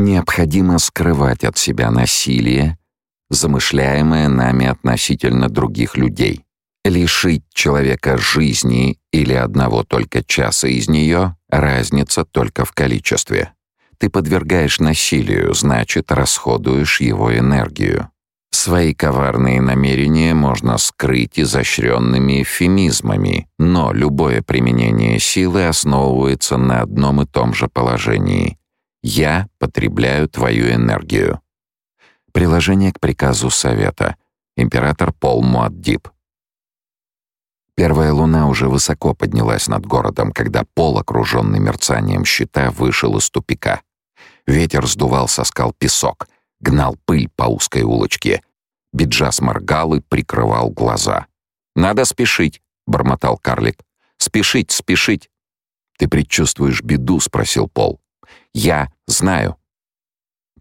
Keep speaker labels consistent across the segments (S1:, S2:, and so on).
S1: Необходимо скрывать от себя насилие, замышляемое нами относительно других людей. Лишить человека жизни или одного только часа из нее — разница только в количестве. Ты подвергаешь насилию, значит, расходуешь его энергию. Свои коварные намерения можно скрыть изощренными эвфемизмами, но любое применение силы основывается на одном и том же положении. «Я потребляю твою энергию». Приложение к приказу Совета. Император Пол Муаддиб. Первая луна уже высоко поднялась над городом, когда Пол, окруженный мерцанием щита, вышел из тупика. Ветер сдувал со скал песок, гнал пыль по узкой улочке. Биджас моргал и прикрывал глаза. «Надо спешить», — бормотал карлик. «Спешить, спешить». «Ты предчувствуешь беду?» — спросил Пол. «Я знаю».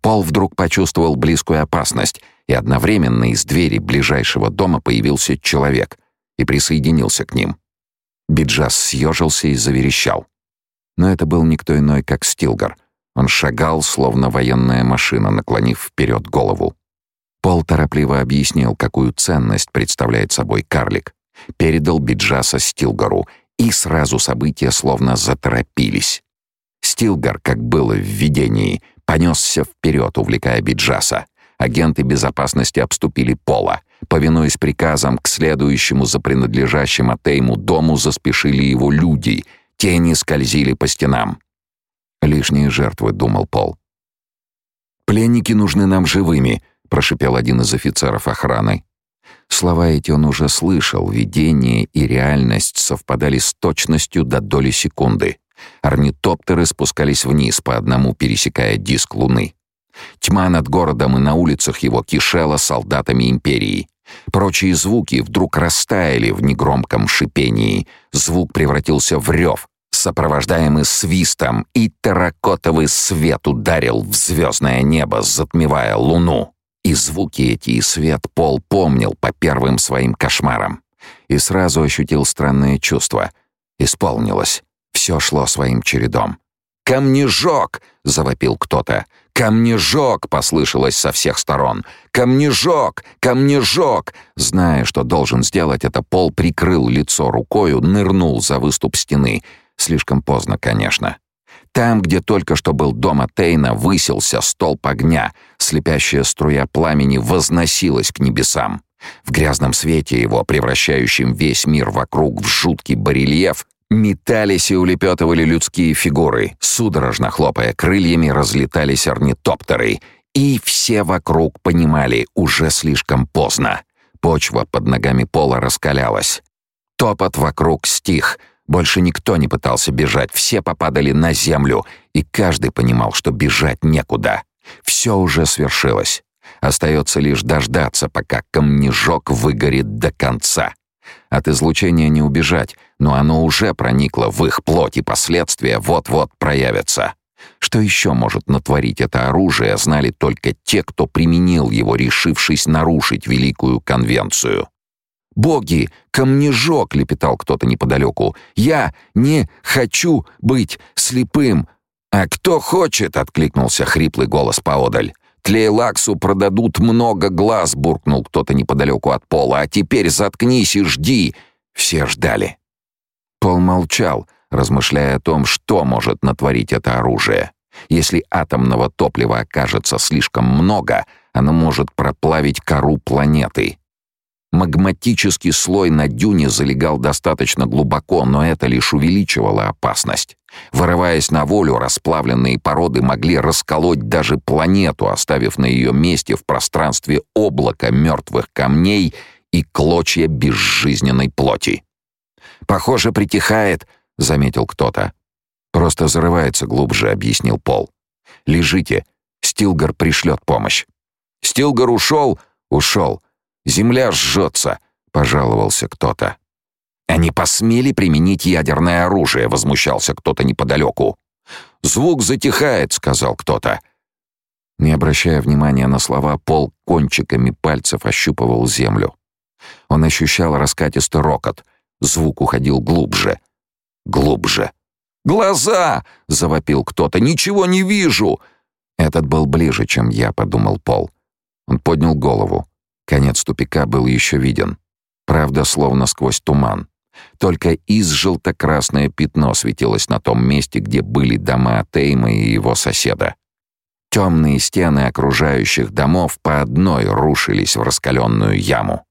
S1: Пол вдруг почувствовал близкую опасность, и одновременно из двери ближайшего дома появился человек и присоединился к ним. Биджас съежился и заверещал. Но это был никто иной, как Стилгар — он шагал, словно военная машина, наклонив вперед голову. Пол торопливо объяснил, какую ценность представляет собой карлик. Передал Биджаса Стилгару, и сразу события словно заторопились. Стилгар, как было в видении, понесся вперед, увлекая Биджаса. Агенты безопасности обступили Пола. Повинуясь приказам, к следующему за принадлежащим Атейму дому заспешили его люди. Тени скользили по стенам. Лишние жертвы, думал Пол. Пленники нужны нам живыми, прошипел один из офицеров охраны. Слова эти он уже слышал, видение и реальность совпадали с точностью до доли секунды. Орнитоптеры спускались вниз по одному, пересекая диск Луны. Тьма над городом и на улицах его кишела солдатами империи. Прочие звуки вдруг растаяли в негромком шипении. Звук превратился в рев, сопровождаемый свистом, и терракотовый свет ударил в звездное небо, затмевая луну. И звуки эти, и свет Пол помнил по первым своим кошмарам. И сразу ощутил странное чувство. Исполнилось. Все шло своим чередом. «Камнежок!» — завопил кто-то. «Камнежок!» — послышалось со всех сторон. «Камнежок! Камнежок!» Зная, что должен сделать это, Пол прикрыл лицо рукою, нырнул за выступ стены — Слишком поздно, конечно. Там, где только что был дом Атейна, высился столб огня. Слепящая струя пламени возносилась к небесам. В грязном свете его, превращающем весь мир вокруг в жуткий барельеф, метались и улепетывали людские фигуры. Судорожно хлопая крыльями, разлетались орнитоптеры. И все вокруг понимали, уже слишком поздно. Почва под ногами пола раскалялась. Топот вокруг стих — больше никто не пытался бежать, все попадали на землю, и каждый понимал, что бежать некуда. Все уже свершилось. Остается лишь дождаться, пока камнежок выгорит до конца. От излучения не убежать, но оно уже проникло в их плоть, и последствия вот-вот проявятся. Что еще может натворить это оружие, знали только те, кто применил его, решившись нарушить Великую Конвенцию. «Боги, камнежок!» — лепетал кто-то неподалеку. «Я не хочу быть слепым!» «А кто хочет?» — откликнулся хриплый голос поодаль. «Тлейлаксу продадут много глаз!» — буркнул кто-то неподалеку от пола. «А теперь заткнись и жди!» Все ждали. Молчал, размышляя о том, что может натворить это оружие. Если атомного топлива окажется слишком много, оно может проплавить кору планеты. Магматический слой на дюне залегал достаточно глубоко, но это лишь увеличивало опасность. Вырываясь на волю, расплавленные породы могли расколоть даже планету, оставив на ее месте в пространстве облако мертвых камней и клочья безжизненной плоти. «Похоже, притихает», — заметил кто-то. «Просто зарывается глубже», — объяснил Пол. «Лежите. Стилгар пришлет помощь». «Стилгар ушел?» «Ушел. Земля жжется», — пожаловался кто-то. «Они посмели применить ядерное оружие», — возмущался кто-то неподалеку. «Звук затихает», — сказал кто-то. Не обращая внимания на слова, Пол кончиками пальцев ощупывал землю. Он ощущал раскатистый рокот. Звук уходил глубже. Глубже. «Глаза!» — завопил кто-то. «Ничего не вижу!» Этот был ближе, чем я, подумал Пол. Он поднял голову. Конец тупика был еще виден. Правда, словно сквозь туман. Только из желто-красное пятно светилось на том месте, где были дома Тейма и его соседа. Темные стены окружающих домов по одной рушились в раскаленную яму.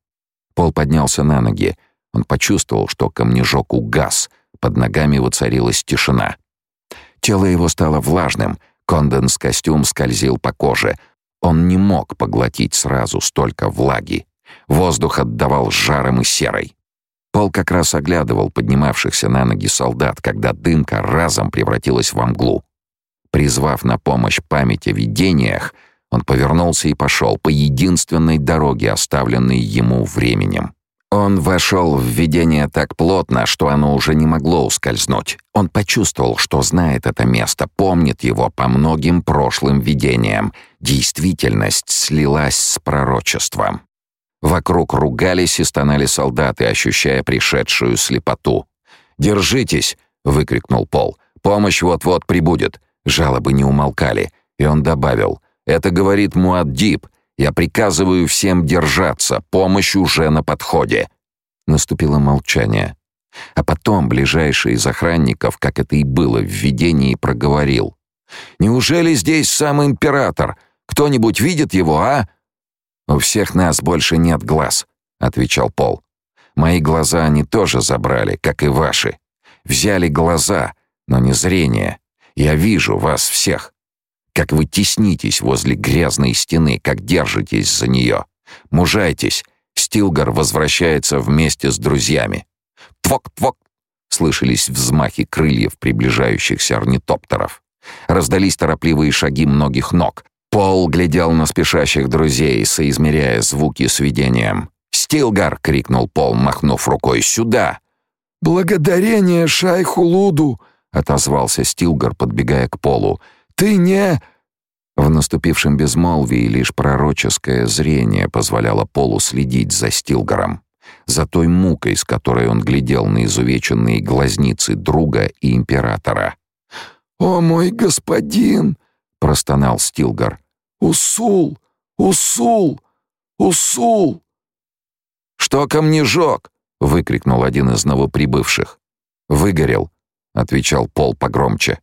S1: Пол поднялся на ноги. Он почувствовал, что камнежок угас, под ногами воцарилась тишина. Тело его стало влажным, конденс-костюм скользил по коже. Он не мог поглотить сразу столько влаги. Воздух отдавал жаром и серой. Пол как раз оглядывал поднимавшихся на ноги солдат, когда дымка разом превратилась в мглу. Призвав на помощь память о видениях, он повернулся и пошел по единственной дороге, оставленной ему временем. Он вошел в видение так плотно, что оно уже не могло ускользнуть. Он почувствовал, что знает это место, помнит его по многим прошлым видениям. Действительность слилась с пророчеством. Вокруг ругались и стонали солдаты, ощущая пришедшую слепоту. «Держитесь!» — выкрикнул Пол. «Помощь вот-вот прибудет!» Жалобы не умолкали, и он добавил. «Это говорит Муаддиб. Я приказываю всем держаться, помощь уже на подходе». Наступило молчание. А потом ближайший из охранников, как это и было в видении, проговорил. «Неужели здесь сам император? Кто-нибудь видит его, а?» «У всех нас больше нет глаз», — отвечал Пол. «Мои глаза они тоже забрали, как и ваши. Взяли глаза, но не зрение. Я вижу вас всех. Как вы теснитесь возле грязной стены, как держитесь за нее. Мужайтесь. Стилгар возвращается вместе с друзьями. Твок-твок! Слышались взмахи крыльев приближающихся орнитоптеров. Раздались торопливые шаги многих ног. Пол глядел на спешащих друзей, соизмеряя звуки с видением. «Стилгар!» — крикнул Пол, махнув рукой. «Сюда!»
S2: «Благодарение шайху Луду!» — отозвался Стилгар, подбегая к Полу. «Ты не...»
S1: В наступившем безмолвии лишь пророческое зрение позволяло Полу следить за Стилгаром, за той мукой, с которой он глядел на изувеченные глазницы друга и императора.
S2: «О мой господин!»
S1: — простонал Стилгар.
S2: «Усул! Усул! Усул!»
S1: «Что ко мне жёг?» — выкрикнул один из новоприбывших. «Выгорел», — отвечал Пол погромче.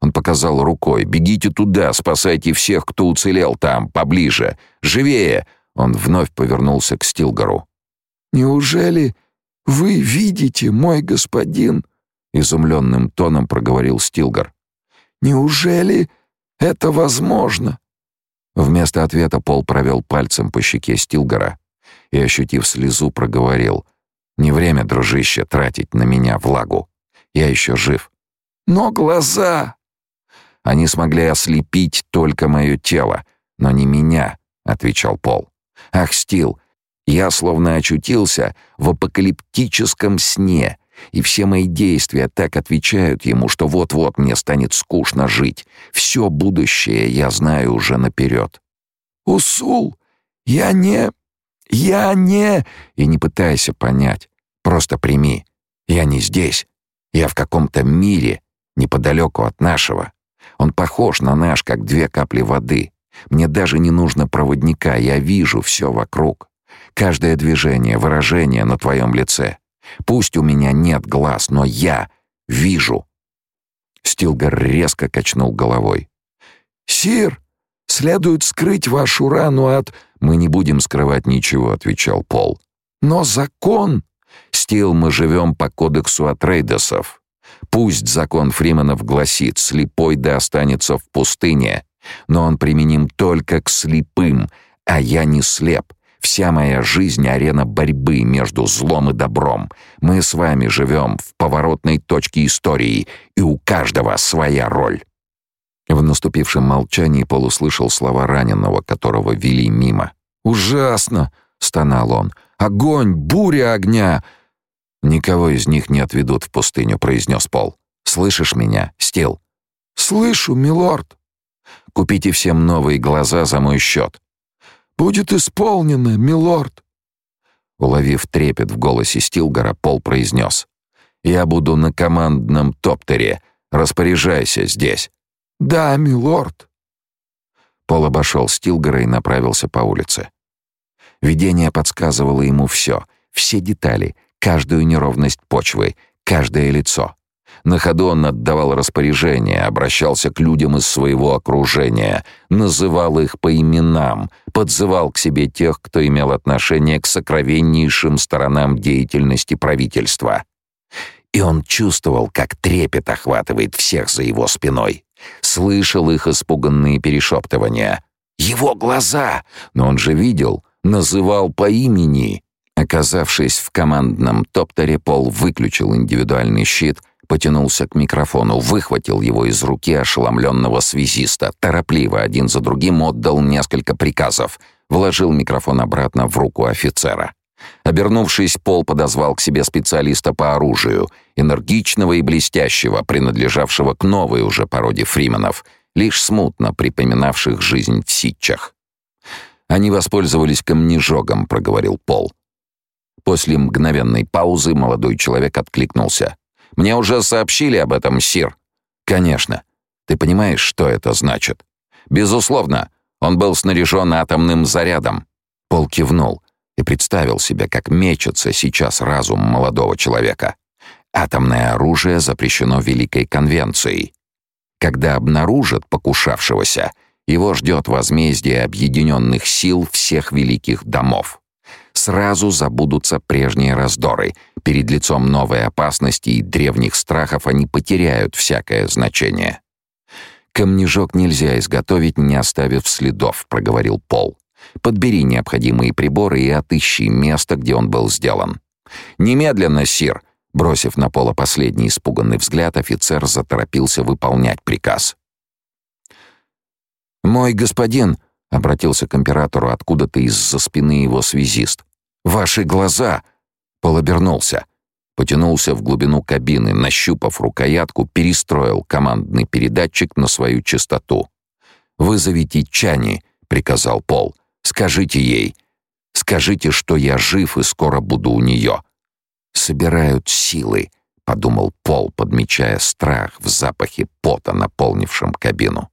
S1: Он показал рукой. «Бегите туда, спасайте всех, кто уцелел там, поближе. Живее!» Он вновь повернулся к Стилгару.
S2: «Неужели вы видите, мой господин?»
S1: Изумленным тоном проговорил Стилгар.
S2: «Неужели это возможно?»
S1: Вместо ответа Пол провел пальцем по щеке Стилгора и, ощутив слезу, проговорил. «Не время, дружище, тратить на меня влагу. Я еще жив».
S2: «Но глаза...»
S1: «Они смогли ослепить только мое тело, но не меня», — отвечал Пол. «Ах, Стил, я словно очутился в апокалиптическом сне, и все мои действия так отвечают ему, что вот-вот мне станет скучно жить. Все будущее я знаю уже наперед.
S2: «Усул, я не... я не...»
S1: И не пытайся понять. Просто прими. Я не здесь. Я в каком-то мире, неподалеку от нашего. Он похож на наш, как две капли воды. Мне даже не нужно проводника, я вижу все вокруг. Каждое движение, выражение на твоем лице. Пусть у меня нет глаз, но я вижу. Стилгар резко качнул головой.
S2: «Сир, следует скрыть вашу рану от...»
S1: «Мы не будем скрывать ничего», — отвечал Пол.
S2: «Но закон...»
S1: «Стил, мы живем по кодексу Атрейдесов. Пусть закон Фриманов гласит, слепой да останется в пустыне, но он применим только к слепым, а я не слеп. Вся моя жизнь — арена борьбы между злом и добром. Мы с вами живем в поворотной точке истории, и у каждого своя роль». В наступившем молчании Пол услышал слова раненого, которого вели мимо.
S2: «Ужасно!» — стонал он. «Огонь! Буря огня!»
S1: «Никого из них не отведут в пустыню», — произнес Пол. «Слышишь меня, Стил?»
S2: «Слышу, милорд».
S1: «Купите всем новые глаза за мой счет.
S2: «Будет исполнено, милорд!»
S1: Уловив трепет в голосе Стилгора, Пол произнес. «Я буду на командном топтере. Распоряжайся здесь».
S2: «Да, милорд».
S1: Пол обошел Стилгера и направился по улице. Видение подсказывало ему все, все детали, каждую неровность почвы, каждое лицо. На ходу он отдавал распоряжения, обращался к людям из своего окружения, называл их по именам, подзывал к себе тех, кто имел отношение к сокровеннейшим сторонам деятельности правительства. И он чувствовал, как трепет охватывает всех за его спиной. Слышал их испуганные перешептывания. «Его глаза!» Но он же видел, называл по имени. Оказавшись в командном топтере, Пол выключил индивидуальный щит — потянулся к микрофону, выхватил его из руки ошеломленного связиста, торопливо один за другим отдал несколько приказов, вложил микрофон обратно в руку офицера. Обернувшись, Пол подозвал к себе специалиста по оружию, энергичного и блестящего, принадлежавшего к новой уже породе фрименов, лишь смутно припоминавших жизнь в ситчах. «Они воспользовались камнежогом», — проговорил Пол. После мгновенной паузы молодой человек откликнулся. Мне уже сообщили об этом, Сир. Конечно. Ты понимаешь, что это значит? Безусловно, он был снаряжен атомным зарядом. Пол кивнул и представил себе, как мечется сейчас разум молодого человека. Атомное оружие запрещено Великой конвенцией. Когда обнаружат покушавшегося, его ждет возмездие объединенных сил всех великих домов сразу забудутся прежние раздоры. Перед лицом новой опасности и древних страхов они потеряют всякое значение. «Камнежок нельзя изготовить, не оставив следов», — проговорил Пол. «Подбери необходимые приборы и отыщи место, где он был сделан». «Немедленно, сир!» Бросив на Пола последний испуганный взгляд, офицер заторопился выполнять приказ. «Мой господин», — обратился к императору откуда-то из-за спины его связист, Ваши глаза!» Пол обернулся. Потянулся в глубину кабины, нащупав рукоятку, перестроил командный передатчик на свою частоту. «Вызовите Чани», — приказал Пол. «Скажите ей. Скажите, что я жив и скоро буду у нее». «Собирают силы», — подумал Пол, подмечая страх в запахе пота, наполнившем кабину.